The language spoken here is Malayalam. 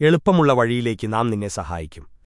എളുപ്പമുള്ള വഴിയിലേക്ക് നാം നിന്നെ സഹായിക്കും